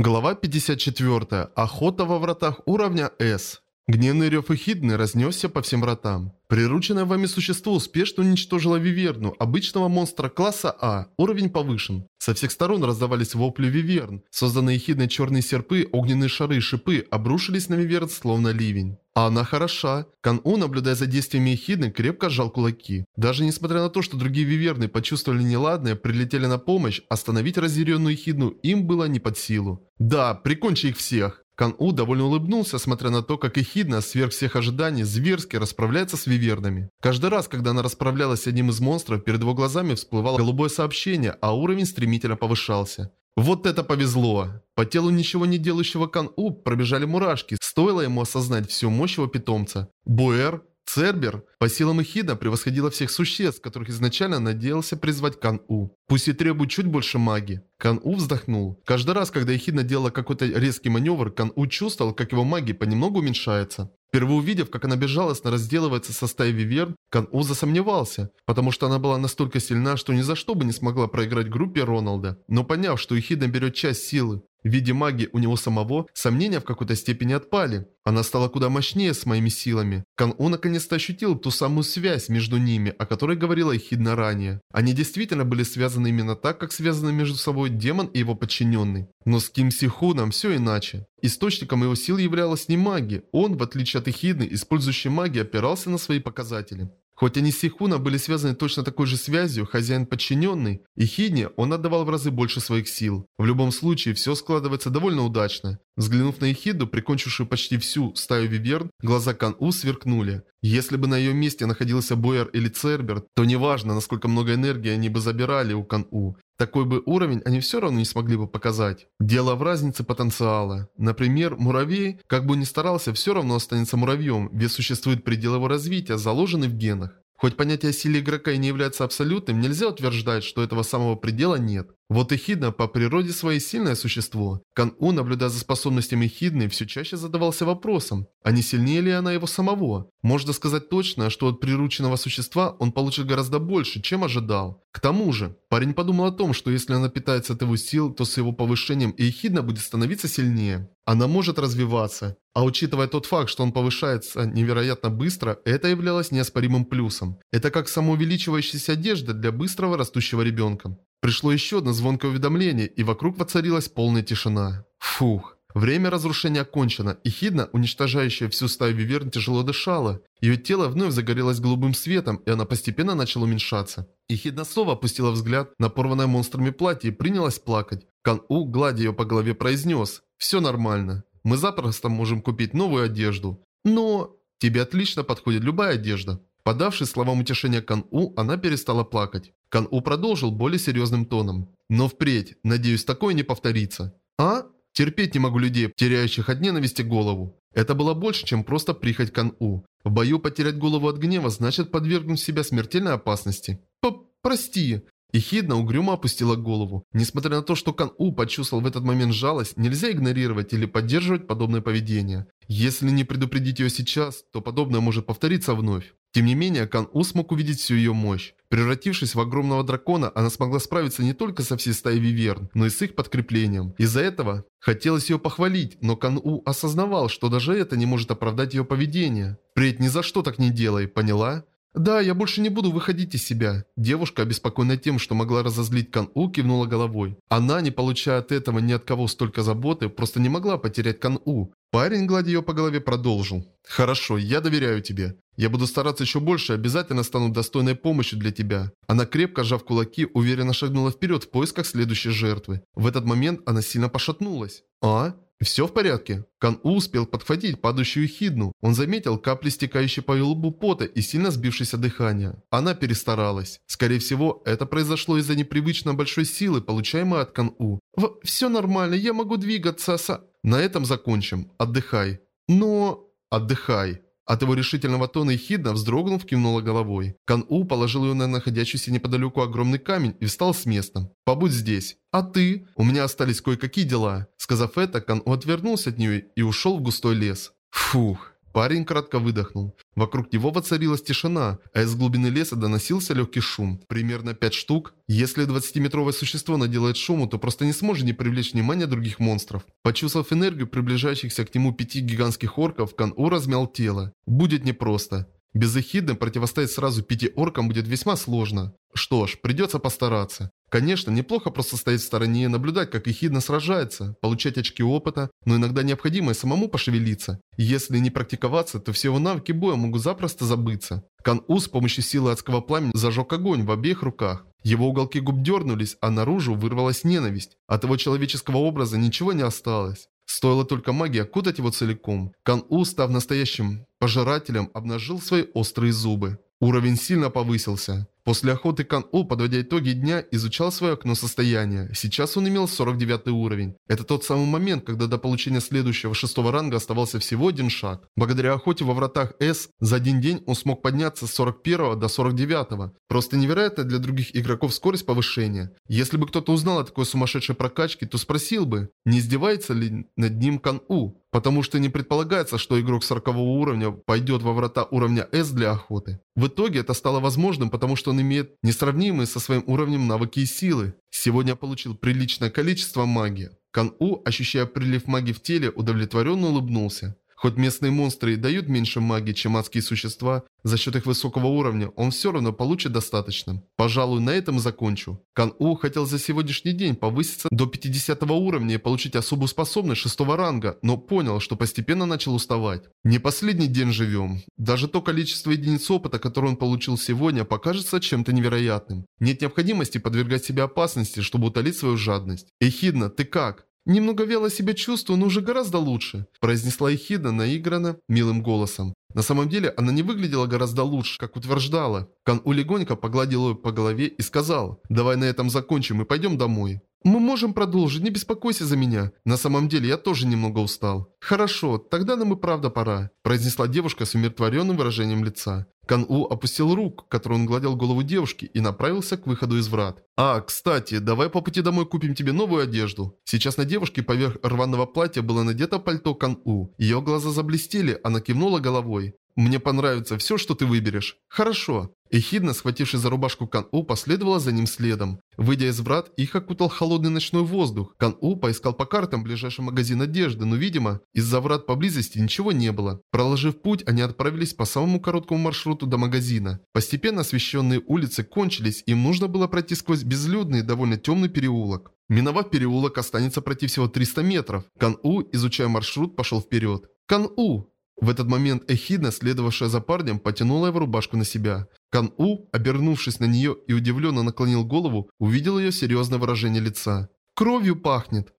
Глава 54. Охота во вратах уровня S. Гневный рев Эхидны разнесся по всем вратам. Прирученное вами существо успешно уничтожило Виверну, обычного монстра класса А, уровень повышен. Со всех сторон раздавались вопли Виверн. Созданные Эхидной черные серпы, огненные шары и шипы обрушились на Виверн словно ливень. А она хороша. Кан-У, наблюдая за действиями Эхидны, крепко сжал кулаки. Даже несмотря на то, что другие Виверны почувствовали неладное, прилетели на помощь, остановить разъяренную Эхидну им было не под силу. Да, прикончи их всех. Кан-У довольно улыбнулся, смотря на то, как Эхидна, сверх всех ожиданий, зверски расправляется с вивернами. Каждый раз, когда она расправлялась с одним из монстров, перед его глазами всплывало голубое сообщение, а уровень стремительно повышался. Вот это повезло! По телу ничего не делающего Кан-У пробежали мурашки, стоило ему осознать всю мощь его питомца. Буэр, Цербер по силам Эхида превосходила всех существ, которых изначально надеялся призвать Кан-У. Пусть и требует чуть больше магии. Кан-У вздохнул. Каждый раз, когда Эхидна делала какой-то резкий маневр, Кан-У чувствовал, как его магия понемногу уменьшается. Впервые увидев, как она безжалостно разделывается со стаей Виверн, Кан-У засомневался, потому что она была настолько сильна, что ни за что бы не смогла проиграть группе Роналда. Но поняв, что Эхидна берет часть силы в виде магии у него самого, сомнения в какой-то степени отпали. Она стала куда мощнее с моими силами. Кан-У наконец-то ощутил ту самую связь между ними, о которой говорила Эхидна ранее. Они действительно были связаны именно так, как связаны между собой демон и его подчиненный. Но с Ким Сихуном все иначе. Источником его сил являлась не магия. Он, в отличие от Эхидны, использующий магию, опирался на свои показатели. Хоть они с Сихуна были связаны точно такой же связью, хозяин-подчиненный, и Хидне он отдавал в разы больше своих сил. В любом случае, все складывается довольно удачно. Взглянув на Эхиду, прикончившую почти всю стаю виверн, глаза Кан-У сверкнули. Если бы на ее месте находился Бойер или Цербер, то неважно, насколько много энергии они бы забирали у Кан-У. Такой бы уровень они все равно не смогли бы показать. Дело в разнице потенциала. Например, муравей, как бы ни старался, все равно останется муравьем, ведь существует предел его развития, заложенный в генах. Хоть понятие о силе игрока и не является абсолютным, нельзя утверждать, что этого самого предела нет. Вот Эхидна по природе своей сильное существо. Кан-У, наблюдая за способностями Эхидны, все чаще задавался вопросом, а не сильнее ли она его самого? Можно сказать точно, что от прирученного существа он получит гораздо больше, чем ожидал. К тому же, парень подумал о том, что если она питается от его сил, то с его повышением Эхидна будет становиться сильнее. Она может развиваться. А учитывая тот факт, что он повышается невероятно быстро, это являлось неоспоримым плюсом. Это как самоувеличивающаяся одежда для быстрого растущего ребенка. Пришло еще одно звонкое уведомление, и вокруг воцарилась полная тишина. Фух. Время разрушения окончено, и Хидна, уничтожающая всю стаю виверн, тяжело дышала. Ее тело вновь загорелось голубым светом, и она постепенно начала уменьшаться. И Хидна снова опустила взгляд на порванное монстрами платье и принялась плакать. Кан-У, гладя ее по голове, произнес «Все нормально. Мы запросто можем купить новую одежду. Но тебе отлично подходит любая одежда». Подавшись словам утешения Кан-У, она перестала плакать. Кан-У продолжил более серьезным тоном. «Но впредь, надеюсь, такое не повторится». «А? Терпеть не могу людей, теряющих от ненависти голову». Это было больше, чем просто прихоть Кан-У. В бою потерять голову от гнева значит подвергнуть себя смертельной опасности. П «Прости». Ихидна угрюмо опустила голову. Несмотря на то, что Кан-У почувствовал в этот момент жалость, нельзя игнорировать или поддерживать подобное поведение. Если не предупредить ее сейчас, то подобное может повториться вновь. Тем не менее, Кан-У смог увидеть всю ее мощь. Превратившись в огромного дракона, она смогла справиться не только со всей стаей виверн, но и с их подкреплением. Из-за этого хотелось ее похвалить, но Кан-У осознавал, что даже это не может оправдать ее поведение. «Впредь ни за что так не делай, поняла?» «Да, я больше не буду выходить из себя». Девушка, обеспокоенная тем, что могла разозлить Кан-У, кивнула головой. Она, не получая от этого ни от кого столько заботы, просто не могла потерять Кан-У. Парень, гладя ее по голове, продолжил. «Хорошо, я доверяю тебе. Я буду стараться еще больше и обязательно стану достойной помощью для тебя». Она крепко, сжав кулаки, уверенно шагнула вперед в поисках следующей жертвы. В этот момент она сильно пошатнулась. «А?» «Все в порядке?» Кан-У успел подхватить падающую хидну. Он заметил капли, стекающие по ее лбу пота и сильно сбившееся дыхание. Она перестаралась. Скорее всего, это произошло из-за непривычно большой силы, получаемой от Кан-У. «Все нормально, я могу двигаться, са...» «На этом закончим. Отдыхай». «Но...» «Отдыхай». От его решительного тона Ихидна, вздрогнув, кивнула головой. Кан-У положил ее на находящийся неподалеку огромный камень и встал с места. «Побудь здесь». «А ты?» «У меня остались кое-какие дела». Сказав это, Кан-У отвернулся от нее и ушел в густой лес. Фух. Парень кратко выдохнул. Вокруг него воцарилась тишина, а из глубины леса доносился легкий шум. Примерно 5 штук. Если 20-метровое существо наделает шуму, то просто не сможет не привлечь внимание других монстров. Почувствовав энергию приближающихся к нему пяти гигантских орков, Кан-У размял тело. Будет непросто. Без Эхидны противостоять сразу пяти оркам будет весьма сложно. Что ж, придется постараться. Конечно, неплохо просто стоять в стороне и наблюдать, как Эхидна сражается, получать очки опыта, но иногда необходимо и самому пошевелиться. Если не практиковаться, то все его навыки боя могут запросто забыться. Кан-У с помощью силы адского пламени зажег огонь в обеих руках. Его уголки губ дернулись, а наружу вырвалась ненависть. От его человеческого образа ничего не осталось. Стоило только магии окутать его целиком. Кан-У, став настоящим пожирателем, обнажил свои острые зубы. Уровень сильно повысился. После охоты Кан-У, подводя итоги дня, изучал свое окно состояния. Сейчас он имел 49 уровень. Это тот самый момент, когда до получения следующего шестого ранга оставался всего один шаг. Благодаря охоте во вратах С, за один день он смог подняться с 41 до 49. Просто невероятная для других игроков скорость повышения. Если бы кто-то узнал о такой сумасшедшей прокачке, то спросил бы, не издевается ли над ним Кан-У. Потому что не предполагается, что игрок 40 уровня пойдет во врата уровня S для охоты. В итоге это стало возможным, потому что он имеет несравнимые со своим уровнем навыки и силы. Сегодня получил приличное количество магии. Кан-У, ощущая прилив магии в теле, удовлетворенно улыбнулся. Хоть местные монстры и дают меньше магии, чем адские существа, за счет их высокого уровня он все равно получит достаточно. Пожалуй, на этом закончу. Кан-У хотел за сегодняшний день повыситься до 50 уровня и получить особую способность шестого ранга, но понял, что постепенно начал уставать. Не последний день живем. Даже то количество единиц опыта, которое он получил сегодня, покажется чем-то невероятным. Нет необходимости подвергать себя опасности, чтобы утолить свою жадность. Эхидна, ты как? «Немного вяло себя чувствую, но уже гораздо лучше», произнесла Эхидна наигранно, милым голосом. На самом деле она не выглядела гораздо лучше, как утверждала. Кан-У легонько погладил ее по голове и сказал, «Давай на этом закончим и пойдем домой». «Мы можем продолжить, не беспокойся за меня. На самом деле я тоже немного устал». «Хорошо, тогда нам и правда пора», произнесла девушка с умиротворенным выражением лица. Кан-У опустил руку, которой он гладил голову девушки, и направился к выходу из врат. «А, кстати, давай по пути домой купим тебе новую одежду». Сейчас на девушке поверх рваного платья было надето пальто Кан-У. Ее глаза заблестели, она кивнула головой. «Мне понравится все, что ты выберешь». «Хорошо». Эхидна, схватившись за рубашку Кан-У, последовала за ним следом. Выйдя из врат, их окутал холодный ночной воздух. Кан-У поискал по картам ближайший магазин одежды, но, видимо, из-за врат поблизости ничего не было. Проложив путь, они отправились по самому короткому маршруту до магазина. Постепенно освещенные улицы кончились, им нужно было пройти сквозь безлюдный, довольно темный переулок. Миновав переулок, останется пройти всего 300 метров. Кан-У, изучая маршрут, пошел вперед. Кан-У! В этот момент Эхидна, следовавшая за парнем, потянула его рубашку на себя. Кан-У, обернувшись на нее и удивленно наклонил голову, увидел ее серьезное выражение лица. «Кровью пахнет!»